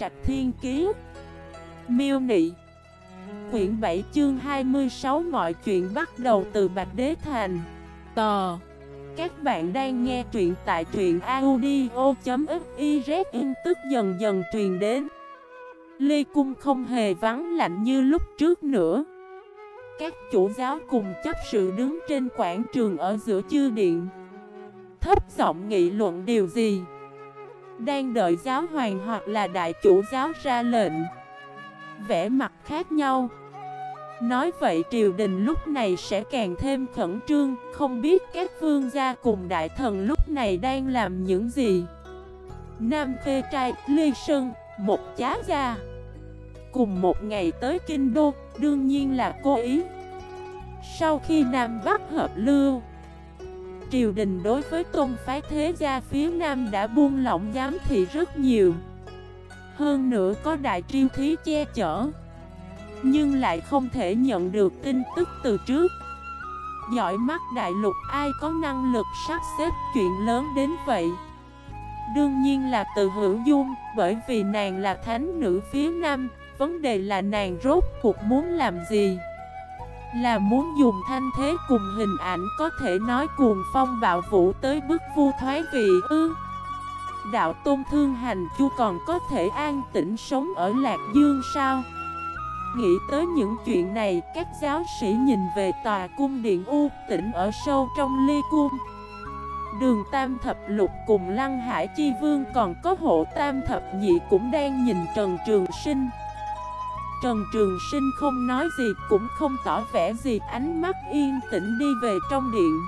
Trạch Thiên Kiế Miêu Nị. Quyển 7 chương 26 Mọi chuyện bắt đầu từ Bạch Đế Thành. Tò. Các bạn đang nghe truyện tại truyện audio.xyz tức dần dần truyền đến. Lê Cung không hề vắng lạnh như lúc trước nữa. Các chủ giáo cùng chấp sự đứng trên quảng trường ở giữa chư điện. Thấp giọng nghị luận điều gì? Đang đợi giáo hoàng hoặc là đại chủ giáo ra lệnh. Vẽ mặt khác nhau. Nói vậy triều đình lúc này sẽ càng thêm khẩn trương Không biết các vương gia cùng đại thần lúc này đang làm những gì. Nam Khê Trai, Lê Sơn, một chá gia. Cùng một ngày tới Kinh Đô, đương nhiên là cố ý. Sau khi Nam Bắc hợp lưu Triều đình đối với tôn phái thế gia phía Nam đã buông lỏng giám thị rất nhiều. Hơn nữa có đại triêu thí che chở, Nhưng lại không thể nhận được tin tức từ trước. Giỏi mắt đại lục ai có năng lực sắp xếp chuyện lớn đến vậy? Đương nhiên là từ hữu dung, Bởi vì nàng là thánh nữ phía Nam, Vấn đề là nàng rốt cuộc muốn làm gì? Là muốn dùng thanh thế cùng hình ảnh có thể nói cuồng phong bạo vũ tới bức vu thoái vị ư. Đạo tôn thương hành chu còn có thể an tĩnh sống ở Lạc Dương sao? Nghĩ tới những chuyện này, Các giáo sĩ nhìn về tòa cung điện U tỉnh ở sâu trong ly cung. Đường Tam Thập Lục cùng Lăng Hải Chi Vương còn có hộ Tam Thập Nhị cũng đang nhìn Trần Trường Sinh. Trần Trường Sinh không nói gì, cũng không tỏ vẻ gì, ánh mắt yên tĩnh đi về trong điện.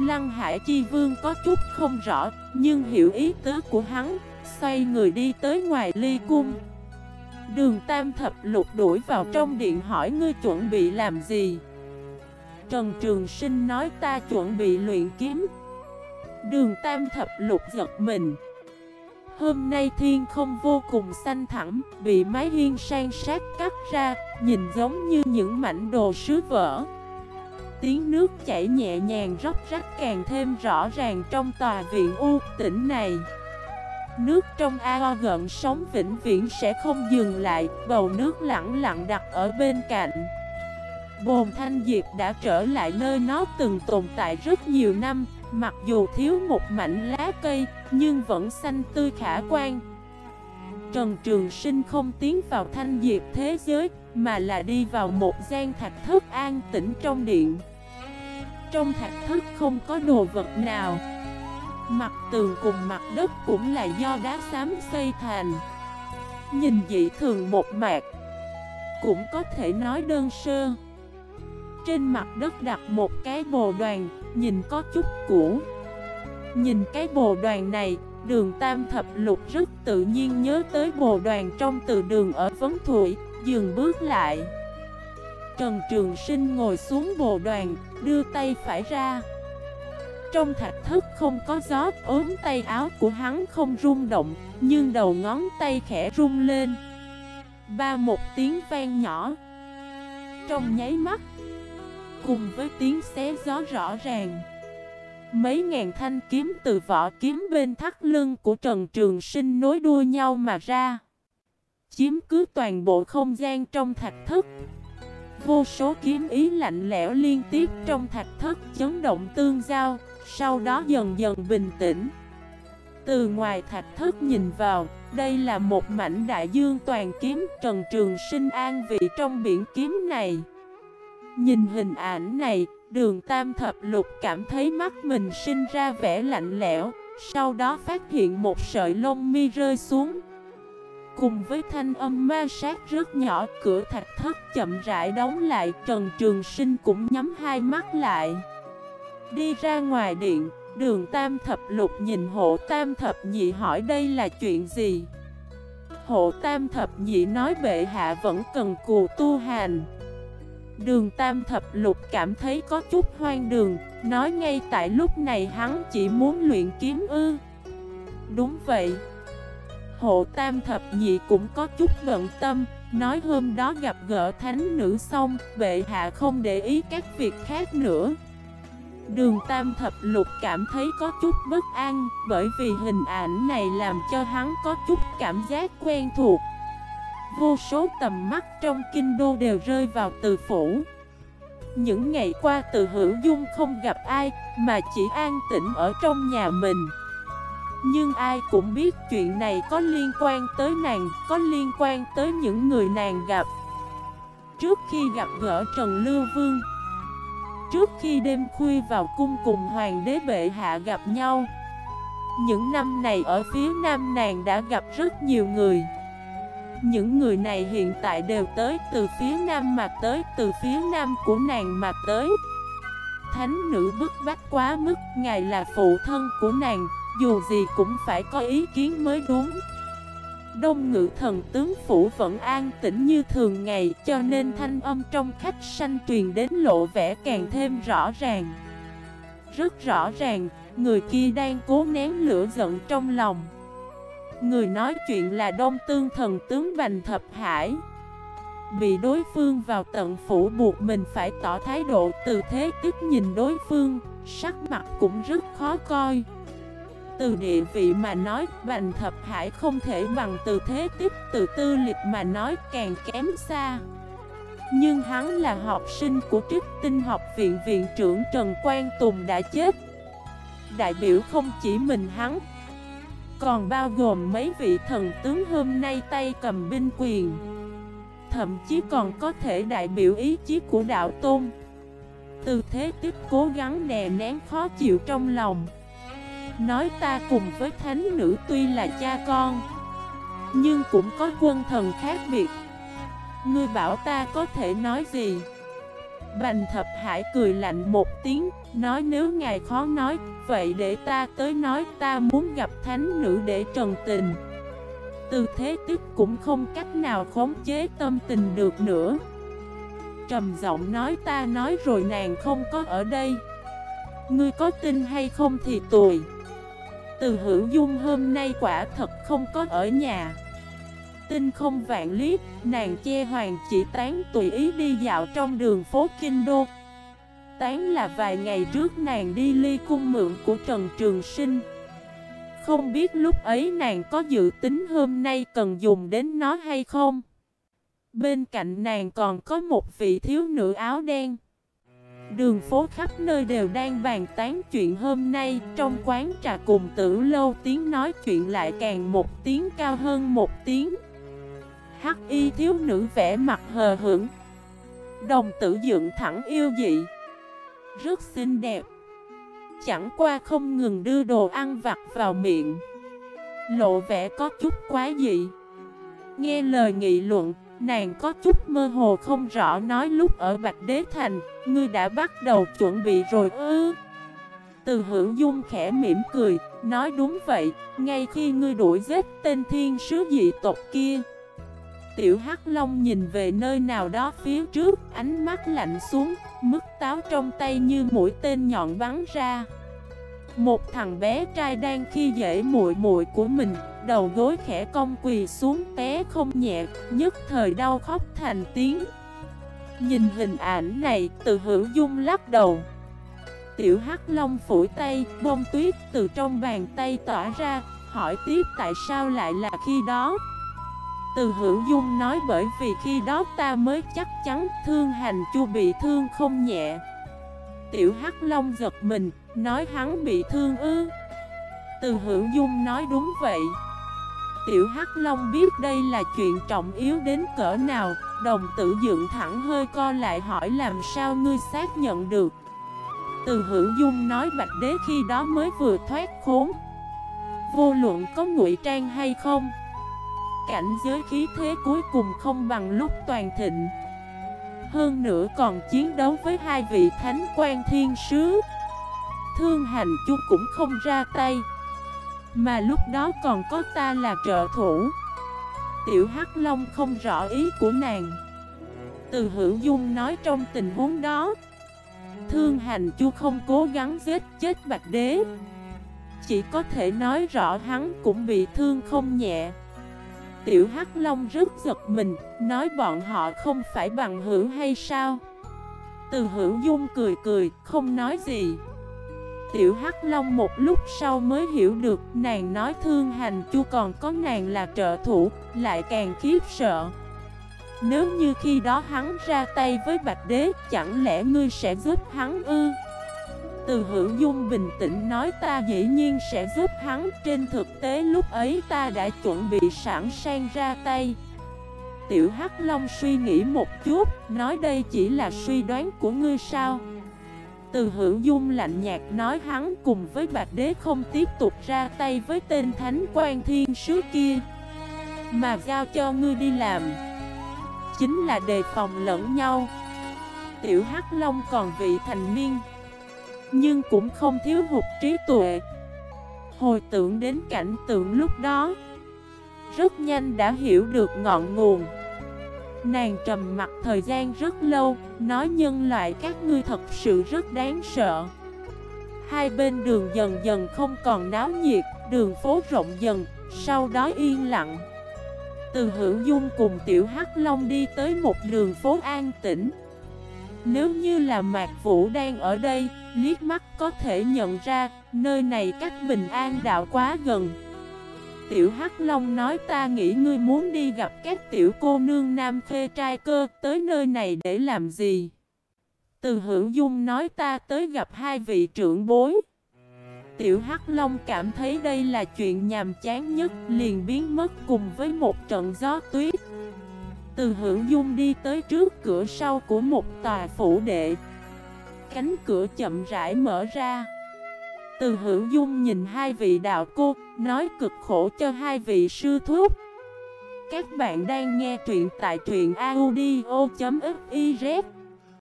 Lăng Hải Chi Vương có chút không rõ, nhưng hiểu ý tứ của hắn, Xoay người đi tới ngoài ly cung. Đường Tam Thập Lục đuổi vào trong điện hỏi, ngươi chuẩn bị làm gì? Trần Trường Sinh nói, ta chuẩn bị luyện kiếm. Đường Tam Thập Lục giật mình Hôm nay thiên không vô cùng xanh thẳm, bị mái hiên sang sát cắt ra, nhìn giống như những mảnh đồ sứ vỡ. Tiếng nước chảy nhẹ nhàng róc rách càng thêm rõ ràng trong tòa viện u tỉnh này. Nước trong ao gợn sóng vĩnh viễn sẽ không dừng lại, bầu nước lặng lặng đặt ở bên cạnh. Bồn Thanh Diệp đã trở lại nơi nó từng tồn tại rất nhiều năm, Mặc dù thiếu một mảnh lá cây, nhưng vẫn xanh tươi khả quan. Trần Trường Sinh không tiến vào thanh diệt thế giới, mà là đi vào một gian thạch thất an tĩnh trong điện. Trong thạch thất không có đồ vật nào. Mặt tường cùng mặt đất cũng là do đá xám xây thành. Nhìn dị thường một mạc, cũng có thể nói đơn sơ. Trên mặt đất đặt một cái bồ đoàn, nhìn có chút cũ. Nhìn cái bồ đoàn này, đường tam thập lục rất tự nhiên nhớ tới bồ đoàn trong từ đường ở Vấn Thủy, dừng bước lại. Trần Trường Sinh ngồi xuống bồ đoàn, đưa tay phải ra. Trong thạch thức không có gió, ốm tay áo của hắn không rung động, nhưng đầu ngón tay khẽ rung lên. Ba một tiếng vang nhỏ. Trong nháy mắt cùng với tiếng xé gió rõ ràng. Mấy ngàn thanh kiếm từ vỏ kiếm bên thắt lưng của Trần Trường Sinh nối đuôi nhau mà ra. Chiếm cứ toàn bộ không gian trong thạch thất. Vô số kiếm ý lạnh lẽo liên tiếp trong thạch thất chấn động tương giao, sau đó dần dần bình tĩnh. Từ ngoài thạch thất nhìn vào, đây là một mảnh đại dương toàn kiếm Trần Trường Sinh an vị trong biển kiếm này. Nhìn hình ảnh này, đường tam thập lục cảm thấy mắt mình sinh ra vẻ lạnh lẽo, sau đó phát hiện một sợi lông mi rơi xuống. Cùng với thanh âm ma sát rất nhỏ, cửa thạch thất chậm rãi đóng lại, Trần Trường Sinh cũng nhắm hai mắt lại. Đi ra ngoài điện, đường tam thập lục nhìn hộ tam thập nhị hỏi đây là chuyện gì? Hộ tam thập nhị nói bệ hạ vẫn cần cù tu hành. Đường Tam Thập Lục cảm thấy có chút hoang đường, nói ngay tại lúc này hắn chỉ muốn luyện kiếm ư. Đúng vậy. Hộ Tam Thập Nhị cũng có chút bận tâm, nói hôm đó gặp gỡ thánh nữ xong, bệ hạ không để ý các việc khác nữa. Đường Tam Thập Lục cảm thấy có chút bất an Bởi vì hình ảnh này làm cho hắn có chút cảm giác quen thuộc Vô số tầm mắt trong kinh đô đều rơi vào từ phủ. Những ngày qua từ hữu dung không gặp ai, Mà chỉ an tĩnh ở trong nhà mình. Nhưng ai cũng biết chuyện này có liên quan tới nàng, Có liên quan tới những người nàng gặp. Trước khi gặp gỡ Trần Lưu Vương, Trước khi đêm khuya vào cung cùng hoàng đế bệ hạ gặp nhau, Những năm này ở phía nam nàng đã gặp rất nhiều người. Những người này hiện tại đều tới từ phía nam mà tới Từ phía nam của nàng mà tới. Thánh nữ bức bách quá mức Ngài là phụ thân của nàng Dù gì cũng phải có ý kiến mới đúng. Đông ngự thần tướng phủ vẫn an tĩnh như thường ngày Cho nên thanh âm trong khách sanh truyền đến lộ vẻ càng thêm rõ ràng. Rất rõ ràng, người kia đang cố nén lửa giận trong lòng. Người nói chuyện là đông tương thần tướng Bành Thập Hải Bị đối phương vào tận phủ buộc mình phải tỏ thái độ từ thế tức nhìn đối phương Sắc mặt cũng rất khó coi từ địa vị mà nói, Bành Thập Hải không thể bằng từ thế tức từ tư lịch mà nói càng kém xa. Nhưng hắn là học sinh của Trích Tinh học viện viện trưởng Trần Quang Tùng đã chết. Đại biểu không chỉ mình hắn, còn bao gồm mấy vị thần tướng hôm nay tay cầm binh quyền. Thậm chí còn có thể đại biểu ý chí của đạo tôn. Từ thế tiếp cố gắng đè nén khó chịu trong lòng. Nói ta cùng với thánh nữ tuy là cha con, Nhưng cũng có quân thần khác biệt Ngươi bảo ta có thể nói gì Bành thập hải cười lạnh một tiếng Nói nếu ngài khó nói Vậy để ta tới nói ta muốn gặp thánh nữ để trần tình. Từ thế tức cũng không cách nào khống chế tâm tình được nữa. Trầm giọng nói ta nói rồi nàng không có ở đây. Ngươi có tin hay không thì tùy. Từ hữu dung hôm nay quả thật không có ở nhà. Tinh không vạn liếc, nàng che hoàng chỉ tán tùy ý đi dạo trong đường phố Kinh Đô. Tán là vài ngày trước nàng đi ly cung mượn của Trần Trường Sinh. Không biết lúc ấy nàng có dự tính hôm nay cần dùng đến nó hay không? Bên cạnh nàng còn có một vị thiếu nữ áo đen. Đường phố khắp nơi đều đang bàn tán chuyện hôm nay. Trong quán trà cùng tử lâu tiếng nói chuyện lại càng một tiếng cao hơn một tiếng. Hắc y thiếu nữ vẽ mặt hờ hững. Đồng tử dựng thẳng yêu dị. Rất xinh đẹp. Chẳng qua không ngừng đưa đồ ăn vặt vào miệng. Lộ vẻ có chút quá dị. Nghe lời nghị luận, Nàng có chút mơ hồ không rõ nói lúc ở Bạch Đế Thành, Ngươi đã bắt đầu chuẩn bị rồi ư? Từ hưởng dung khẽ mỉm cười, Nói đúng vậy, Ngay khi ngươi đuổi giết tên thiên sứ dị tộc kia Tiểu Hắc Long nhìn về nơi nào đó phía trước Ánh mắt lạnh xuống Mức táo trong tay như mũi tên nhọn bắn ra một thằng bé trai đang khi dễ muội muội của mình, đầu gối khẽ cong quỳ xuống té không nhẹ, nhất thời đau khóc thành tiếng. Nhìn hình ảnh này, từ hữu dung lắc đầu. Tiểu Hắc Long phủi tay, bông tuyết từ trong bàn tay tỏa ra, hỏi tiếp tại sao lại là khi đó. Từ hữu dung nói bởi vì khi đó ta mới chắc chắn thương hành chu bị thương không nhẹ. Tiểu Hắc Long giật mình, nói hắn bị thương ư. Từ hữu dung nói đúng vậy. Tiểu Hắc Long biết đây là chuyện trọng yếu đến cỡ nào, đồng tử dựng thẳng hơi co lại hỏi làm sao ngươi xác nhận được. Từ hữu dung nói bạch đế khi đó mới vừa thoát khốn. Vô luận có ngụy trang hay không. Cảnh giới khí thế cuối cùng không bằng lúc toàn thịnh. Hơn nữa còn chiến đấu với hai vị thánh quan thiên sứ. Thương hành chu cũng không ra tay, Mà lúc đó còn có ta là trợ thủ. Tiểu Hắc Long không rõ ý của nàng. Từ hữu dung nói trong tình huống đó, Thương hành chu không cố gắng giết chết bạch đế. Chỉ có thể nói rõ hắn cũng bị thương không nhẹ. Tiểu Hắc Long rất giật mình, nói bọn họ không phải bằng hữu hay sao? Từ hữu dung cười cười, không nói gì. Tiểu Hắc Long một lúc sau mới hiểu được Nàng nói thương hành chu còn có nàng là trợ thủ Lại càng khiếp sợ Nếu như khi đó hắn ra tay với Bạch Đế Chẳng lẽ ngươi sẽ giúp hắn ư từ hữu dung bình tĩnh nói ta dĩ nhiên sẽ giúp hắn. Trên thực tế lúc ấy ta đã chuẩn bị sẵn sàng ra tay. Tiểu Hắc Long suy nghĩ một chút, Nói đây chỉ là suy đoán của ngươi sao? Từ hữu dung lạnh nhạt nói hắn cùng với Bạch Đế không tiếp tục ra tay với tên Thánh quan Thiên Sứ kia, Mà giao cho ngươi đi làm. Chính là đề phòng lẫn nhau. Tiểu Hắc Long còn vị thành niên. Nhưng cũng không thiếu hụt trí tuệ Hồi tưởng đến cảnh tượng lúc đó Rất nhanh đã hiểu được ngọn nguồn Nàng trầm mặt thời gian rất lâu, nói nhân loại các ngươi thật sự rất đáng sợ. Hai bên đường dần dần không còn náo nhiệt, đường phố rộng dần, sau đó yên lặng. Từ hữu dung cùng tiểu hắc long đi tới một đường phố an tĩnh. Nếu như là Mạc Vũ đang ở đây, liếc mắt có thể nhận ra, nơi này cách bình an đạo quá gần. Tiểu Hắc Long nói ta nghĩ ngươi muốn đi gặp các tiểu cô nương nam phê trai cơ tới nơi này để làm gì? Từ hữu dung nói ta tới gặp hai vị trưởng bối. Tiểu Hắc Long cảm thấy đây là chuyện nhàm chán nhất liền biến mất cùng với một trận gió tuyết. Từ hữu dung đi tới trước cửa sau của một tòa phủ đệ. Cánh cửa chậm rãi mở ra. Từ hữu dung nhìn hai vị đạo cô, nói cực khổ cho hai vị sư thúc. Các bạn đang nghe truyện tại truyện audio.fif